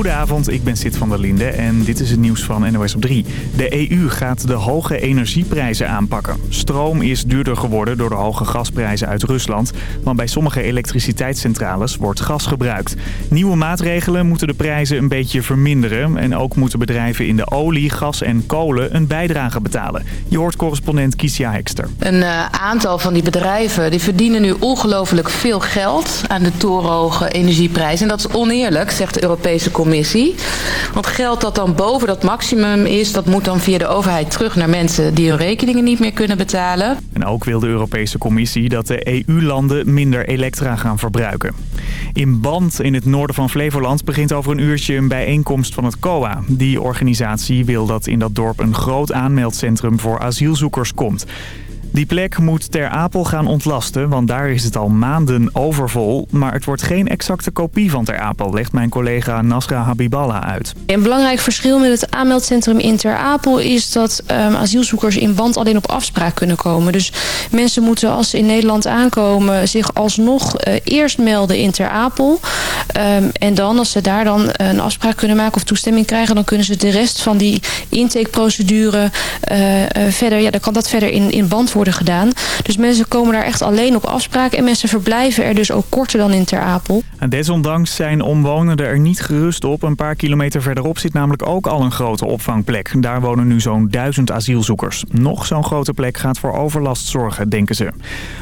Goedenavond, ik ben Sid van der Linde en dit is het nieuws van NOS op 3. De EU gaat de hoge energieprijzen aanpakken. Stroom is duurder geworden door de hoge gasprijzen uit Rusland. Want bij sommige elektriciteitscentrales wordt gas gebruikt. Nieuwe maatregelen moeten de prijzen een beetje verminderen. En ook moeten bedrijven in de olie, gas en kolen een bijdrage betalen. Je hoort correspondent Kiesja Hekster. Een uh, aantal van die bedrijven die verdienen nu ongelooflijk veel geld aan de torenhoge energieprijzen. En dat is oneerlijk, zegt de Europese Commissie. Want geld dat dan boven dat maximum is, dat moet dan via de overheid terug naar mensen die hun rekeningen niet meer kunnen betalen. En ook wil de Europese Commissie dat de EU-landen minder elektra gaan verbruiken. In Band in het noorden van Flevoland begint over een uurtje een bijeenkomst van het COA. Die organisatie wil dat in dat dorp een groot aanmeldcentrum voor asielzoekers komt. Die plek moet Ter Apel gaan ontlasten, want daar is het al maanden overvol. Maar het wordt geen exacte kopie van Ter Apel, legt mijn collega Nasra Habiballah uit. Een belangrijk verschil met het aanmeldcentrum in Ter Apel is dat um, asielzoekers in band alleen op afspraak kunnen komen. Dus mensen moeten als ze in Nederland aankomen zich alsnog uh, eerst melden in Ter Apel. Um, en dan als ze daar dan een afspraak kunnen maken of toestemming krijgen... dan kunnen ze de rest van die intakeprocedure uh, uh, verder... ja, dan kan dat verder in, in band worden worden gedaan. Dus mensen komen daar echt alleen op afspraak. En mensen verblijven er dus ook korter dan in Ter Apel. En desondanks zijn omwonenden er niet gerust op. Een paar kilometer verderop zit namelijk ook al een grote opvangplek. Daar wonen nu zo'n duizend asielzoekers. Nog zo'n grote plek gaat voor overlast zorgen, denken ze.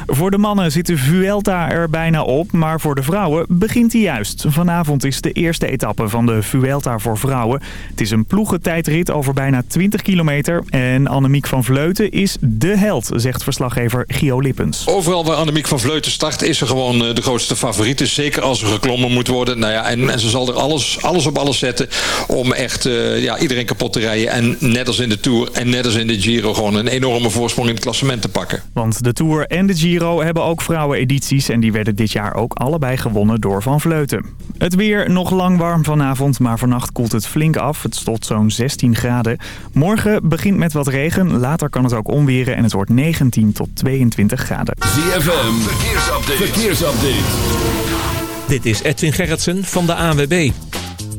Voor de mannen zit de Vuelta er bijna op. Maar voor de vrouwen begint hij juist. Vanavond is de eerste etappe van de Vuelta voor vrouwen. Het is een ploegentijdrit over bijna 20 kilometer. En Annemiek van Vleuten is de held, zegt verslaggever Gio Lippens. Overal waar Annemiek van Vleuten start is ze gewoon eh, de grootste favoriet. Dus zeker als er geklommen moet worden. Nou ja, en, en ze zal er alles, alles op alles zetten om echt uh, ja, iedereen kapot te rijden. En net als in de Tour en net als in de Giro gewoon een enorme voorsprong in het klassement te pakken. Want de Tour en de Giro hebben ook vrouwenedities. En die werden dit jaar ook allebei gewonnen door Van Vleuten. Het weer nog lang warm vanavond, maar vannacht koelt het flink af. Het tot zo'n 16 graden. Morgen begint met wat regen. Later kan het ook onweren en het wordt 9 19 tot 22 graden. ZFM, verkeersupdate. verkeersupdate. Dit is Edwin Gerritsen van de ANWB.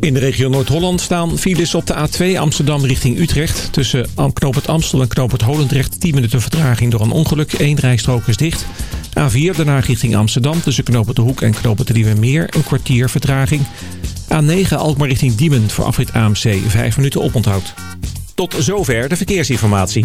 In de regio Noord-Holland staan files op de A2 Amsterdam richting Utrecht. Tussen Knoop het Amstel en Knoop het Holendrecht 10 minuten vertraging door een ongeluk. Eén rijstrook is dicht. A4 daarna richting Amsterdam tussen Knoop het de Hoek en Knoop het de Meer een kwartier vertraging. A9 Alkmaar richting Diemen voor afrit AMC 5 minuten oponthoud. Tot zover de verkeersinformatie.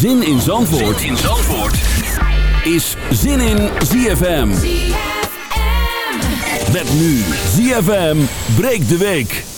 Zin in Zandvoort, zin in Zandvoort. is Zin in ZFM. Met nu ZFM breekt de week.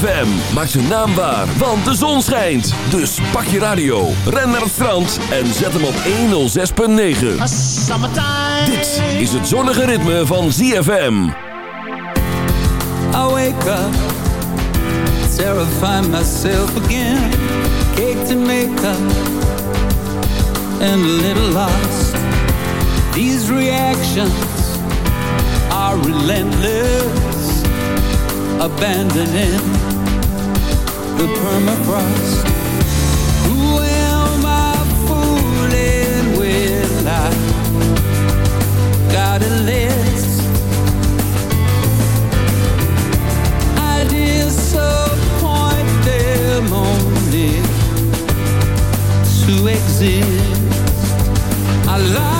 ZFM. Maak zijn naam waar, want de zon schijnt. Dus pak je radio, ren naar het strand en zet hem op 106.9. Dit is het zonnige ritme van ZFM. I wake up, terrify myself again. Cake to make up, and a little lost. These reactions are relentless. abandoning the permafrost. Who am I fooling with? I got a list. I disappoint them only to exist. I lie.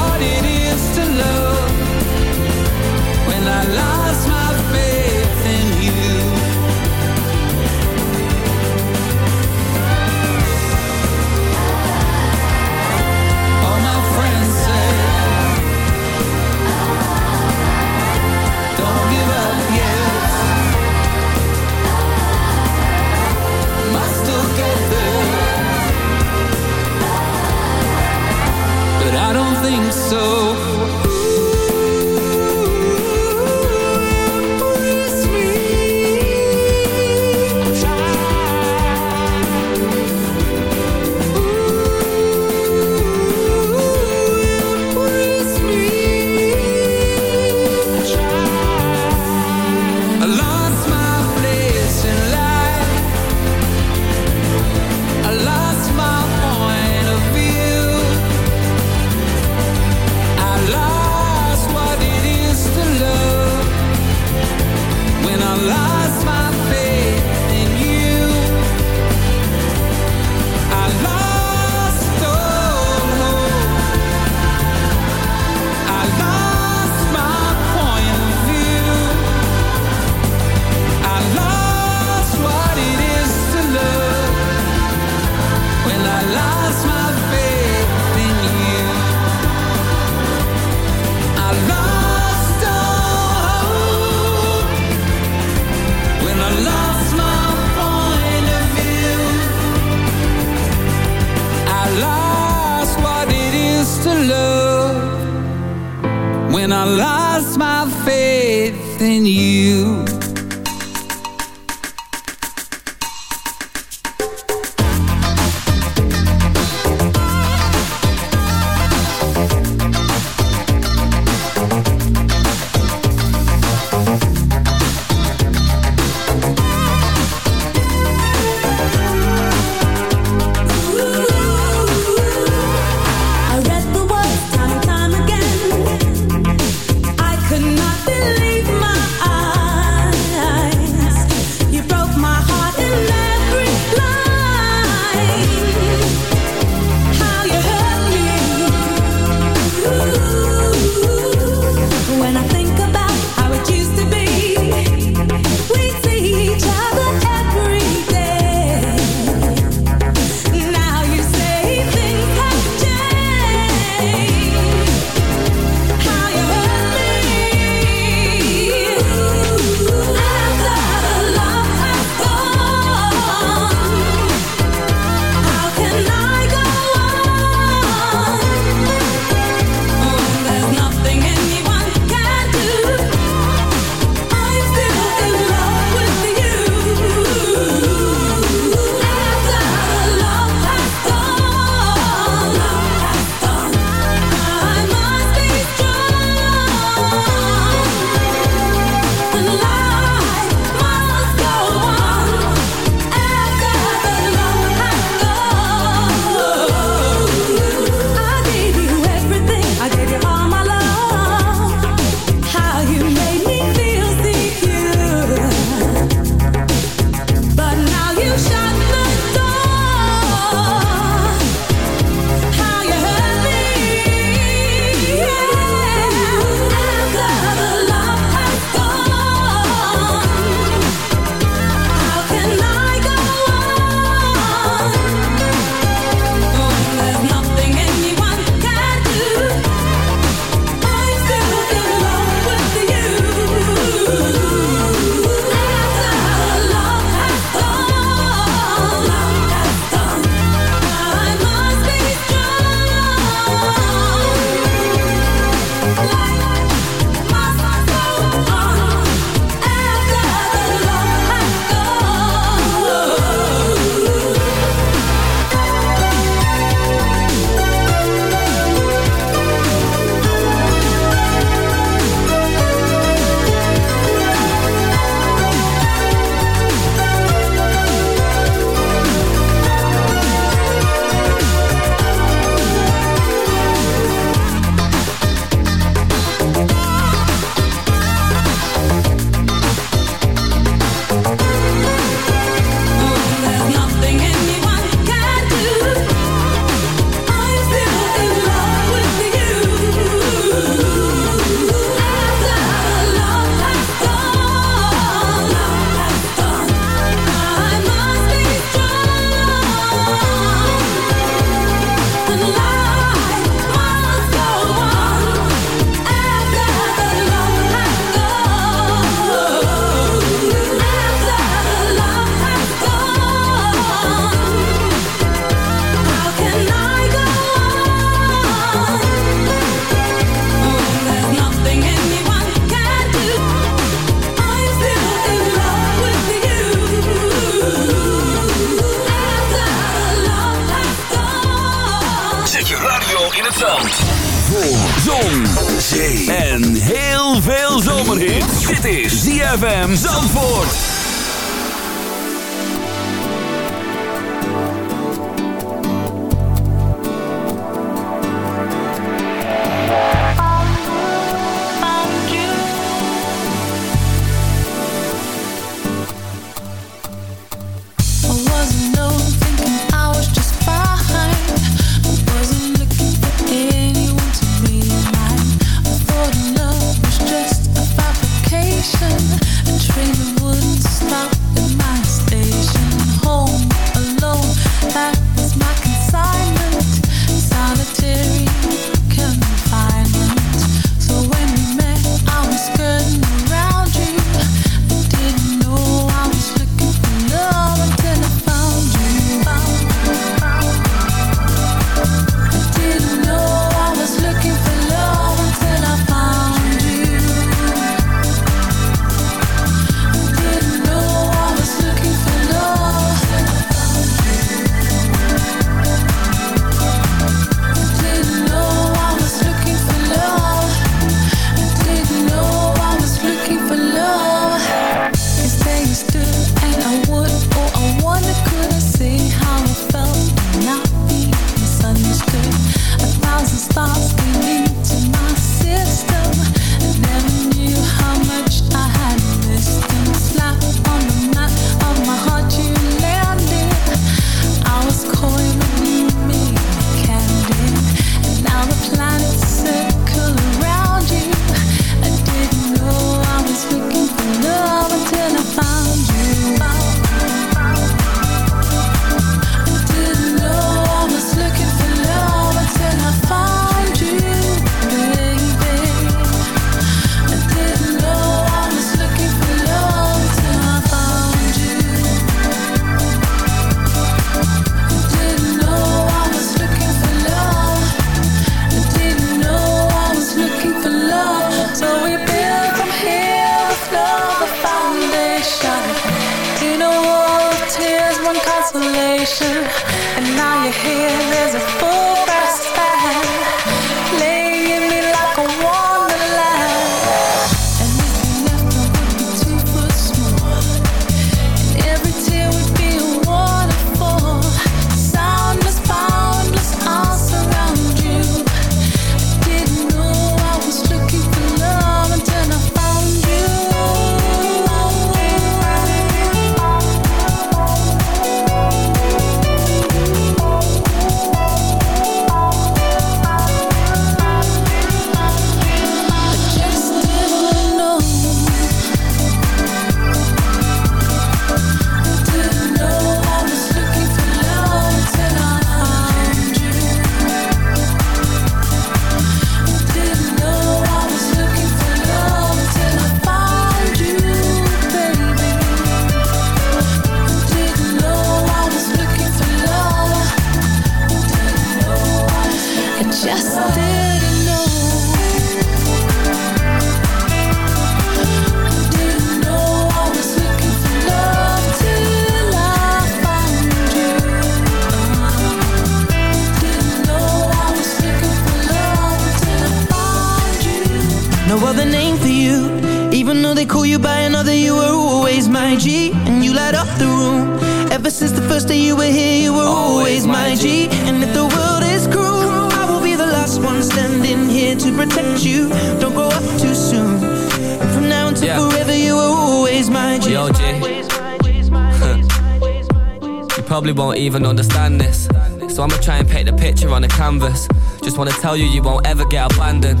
canvas. Just wanna tell you, you won't ever get abandoned.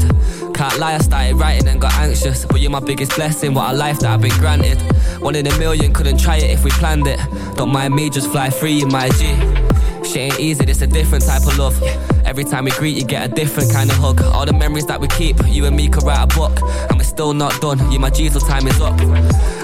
Can't lie, I started writing and got anxious. But you're my biggest blessing, what a life that I've been granted. One in a million, couldn't try it if we planned it. Don't mind me, just fly free in my G. Shit ain't easy, this a different type of love. Every time we greet, you get a different kind of hug. All the memories that we keep, you and me could write a book. And we're still not done, you my G till time is up.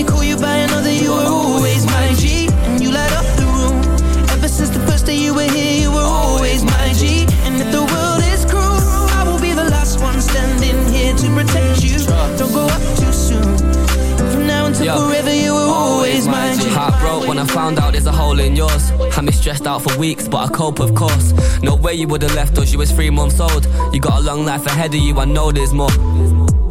they call you by another, you were always my G. And you light up the room. Ever since the first day you were here, you were always my G. And if the world is cruel, I will be the last one standing here to protect you. Don't go up too soon. From now until Yo. forever, you were always my G. Heart broke when I found out there's a hole in yours. Had me stressed out for weeks, but I cope, of course. No way you would have left us, you was three months old. You got a long life ahead of you, I know there's more.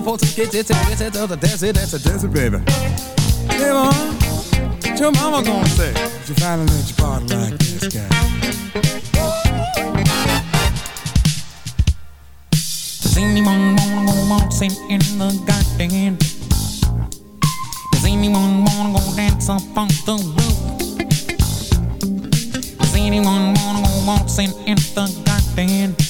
The two folks to get it, get it, that's it, that's it, that's it, baby. Hey, mom, what your mama gonna say? if You finally let your body like this guy. Does anyone wanna go waltzing in the garden? Does anyone wanna go dance up on the roof? Does anyone wanna go waltzing in the garden?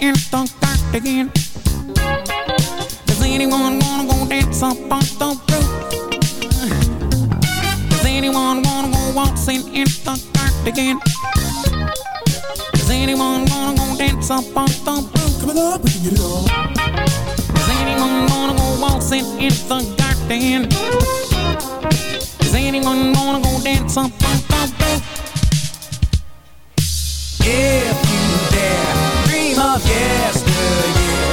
In the garden? Does anyone wanna go dance up on the roof? Does anyone wanna go waltzing in the garden? Does anyone wanna go dance up on the roof? Coming up, we can get it on. Does anyone wanna go waltzing in the garden? Does anyone wanna go dance up on the roof? Dream of yesteryear.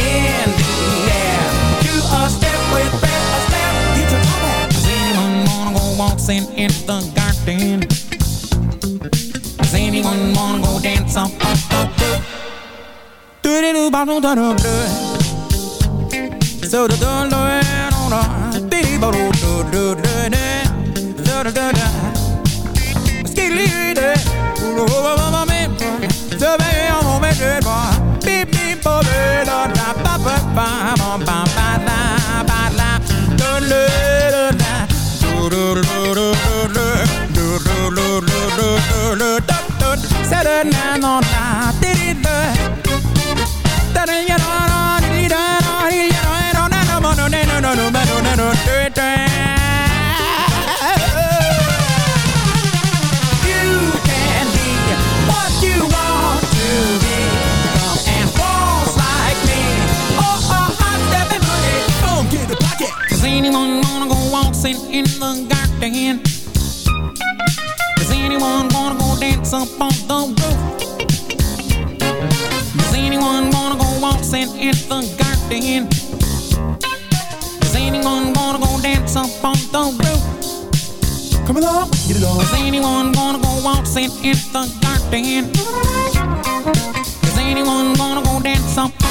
In the air, do a step with a step, get your on. Does anyone wanna go waltzing in the garden? Does anyone wanna go dance on the roof? Do do do ba do da do do. So do do do do do. Do do do do do. Do do You can be what you want to be. And waltz like me. Oh, hot. Boom, get anyone wanna go waltzing in the garden? Up on the roof? Does anyone wanna go waltzing in the garden? Is anyone gonna go dance up on the roof? Come along, get it on. Is anyone gonna go waltzing in the garden? Is anyone gonna go dance up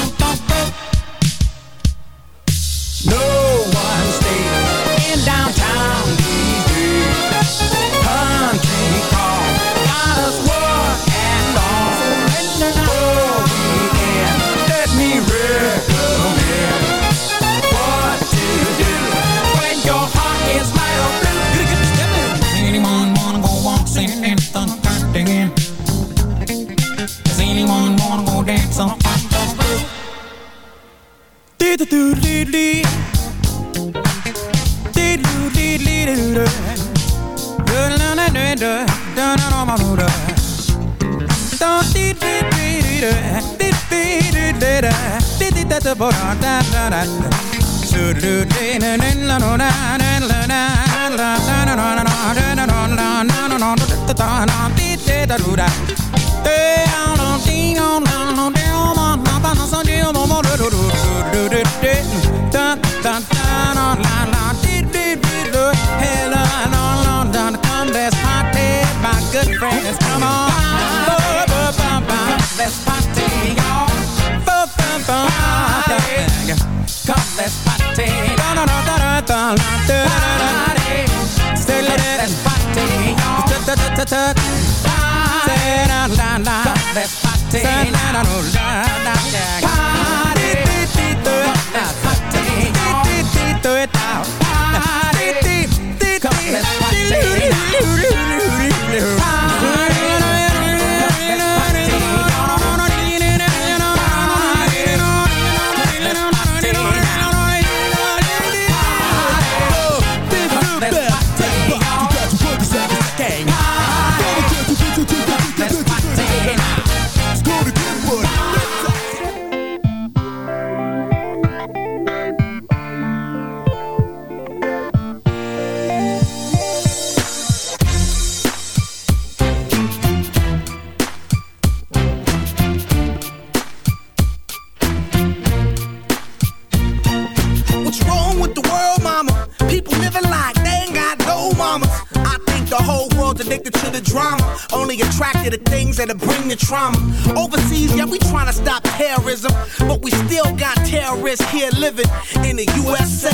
that'll bring the trauma. Overseas, yeah, we trying to stop terrorism. But we still got terrorists here living in the USA,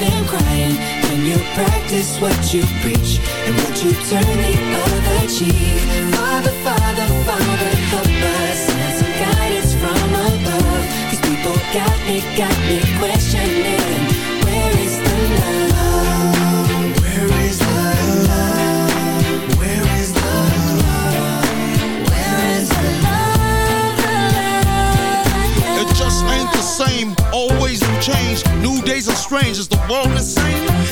and you crying. When you practice what you preach and what you turn the other cheek. Father, Father, Father, help us. Send some guidance from above. These people got me, got me questioning. Strange. Is the world insane?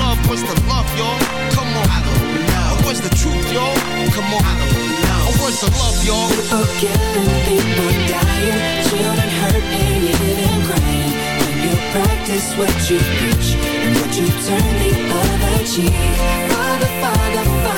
love. Where's the love, y'all? Come on. I don't know. Where's the truth, y'all? Come on. I don't know. Where's the love, y'all? People killing, people dying, children hurt and you hear them crying. When you practice what you preach and what you turn the other cheek. Father, Father, Father,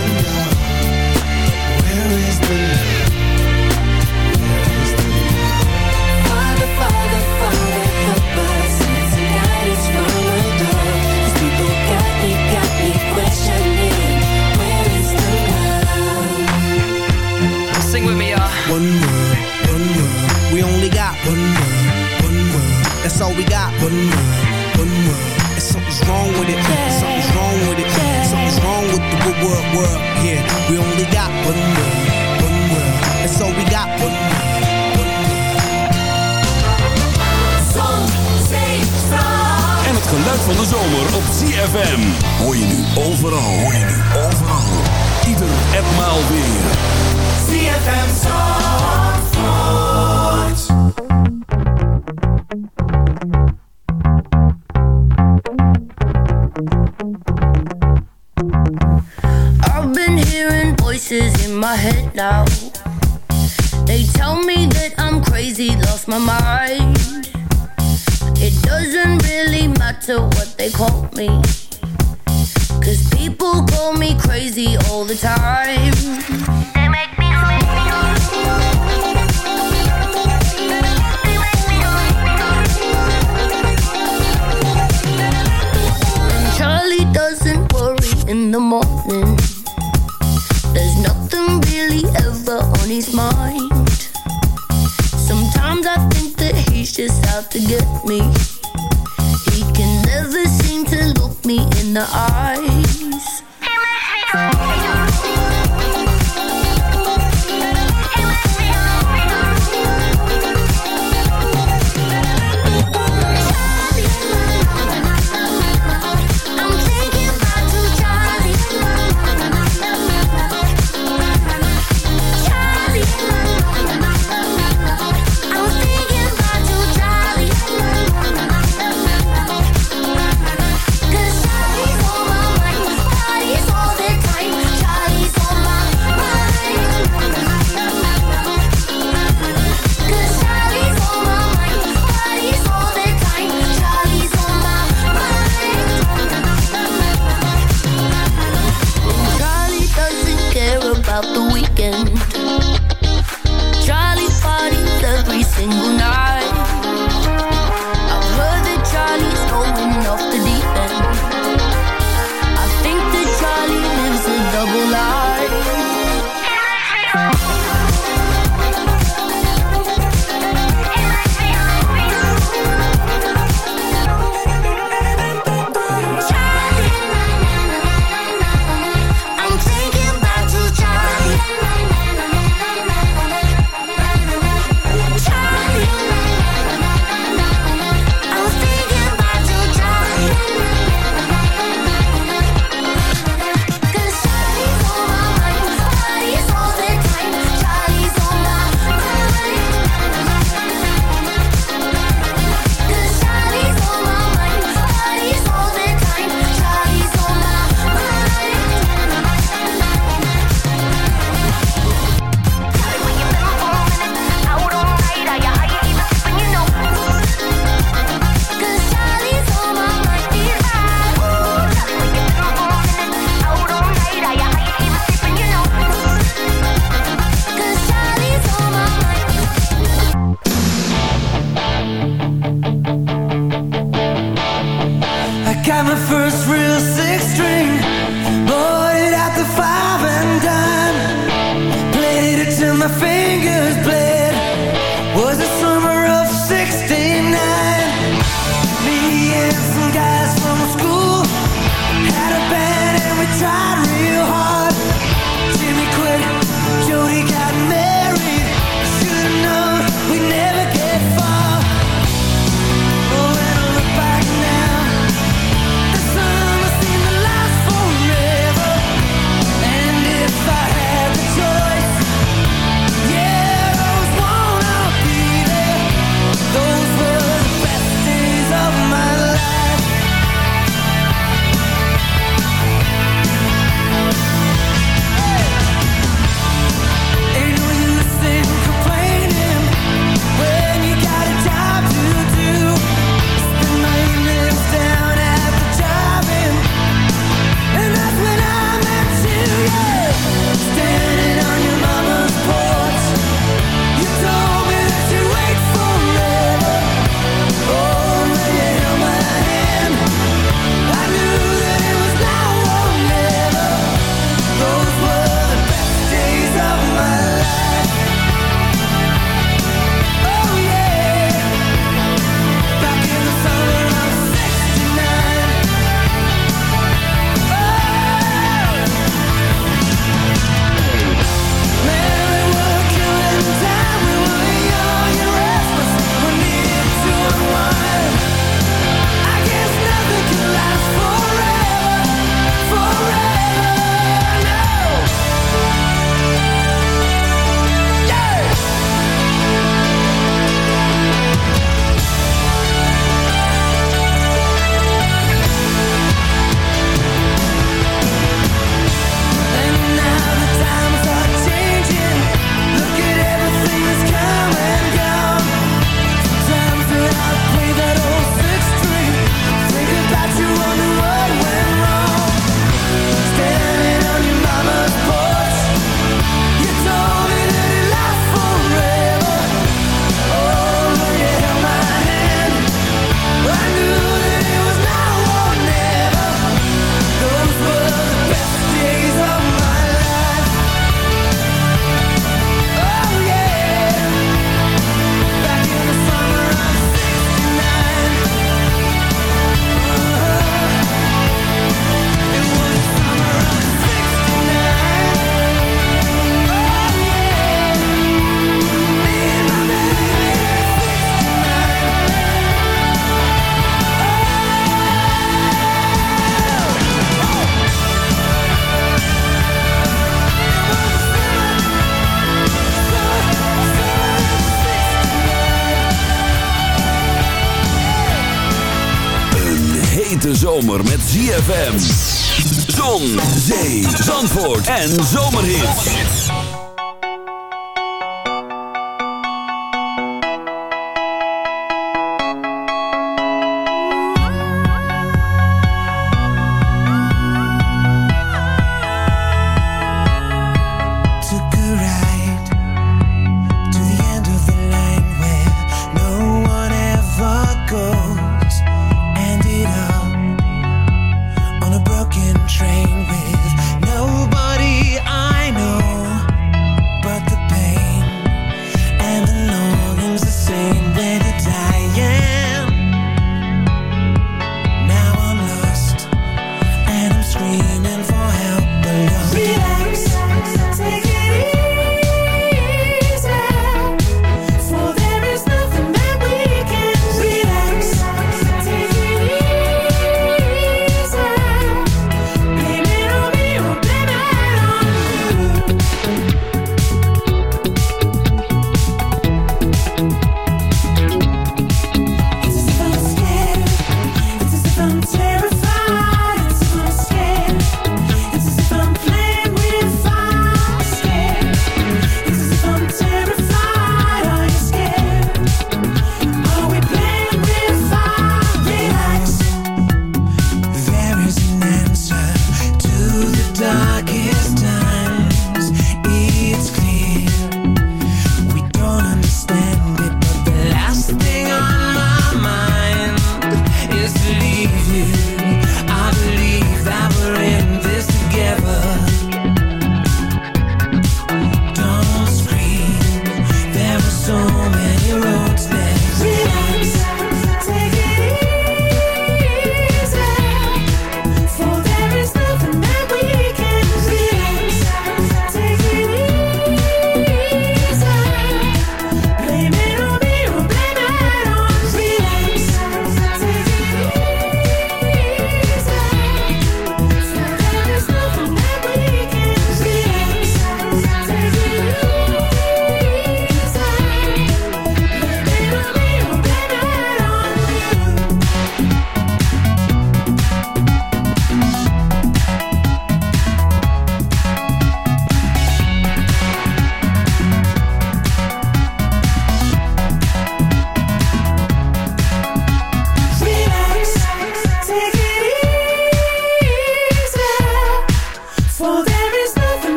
And zo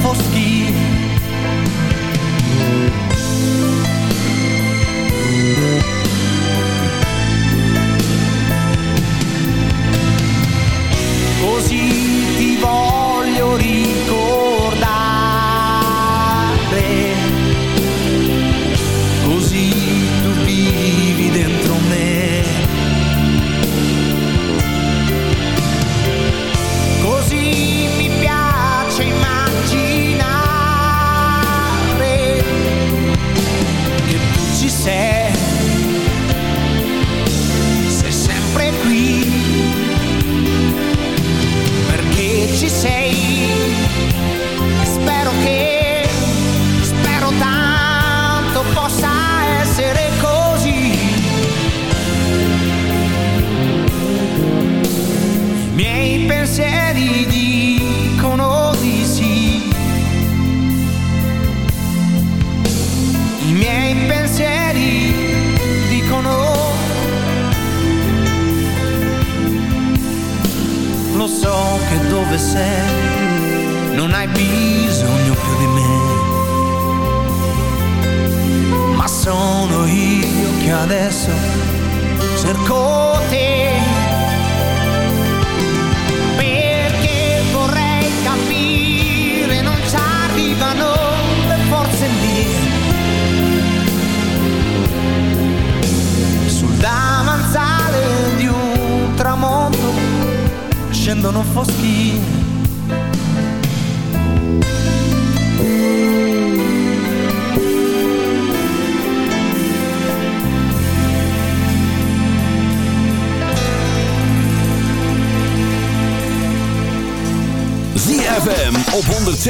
Gridano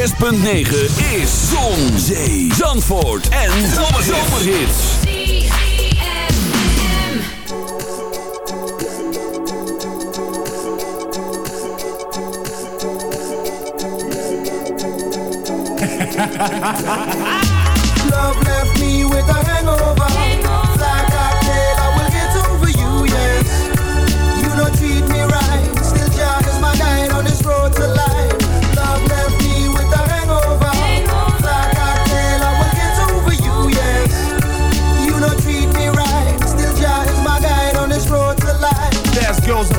106.9 is Zon, Zee, Zandvoort en Zomerhits. Love left me with a hangover.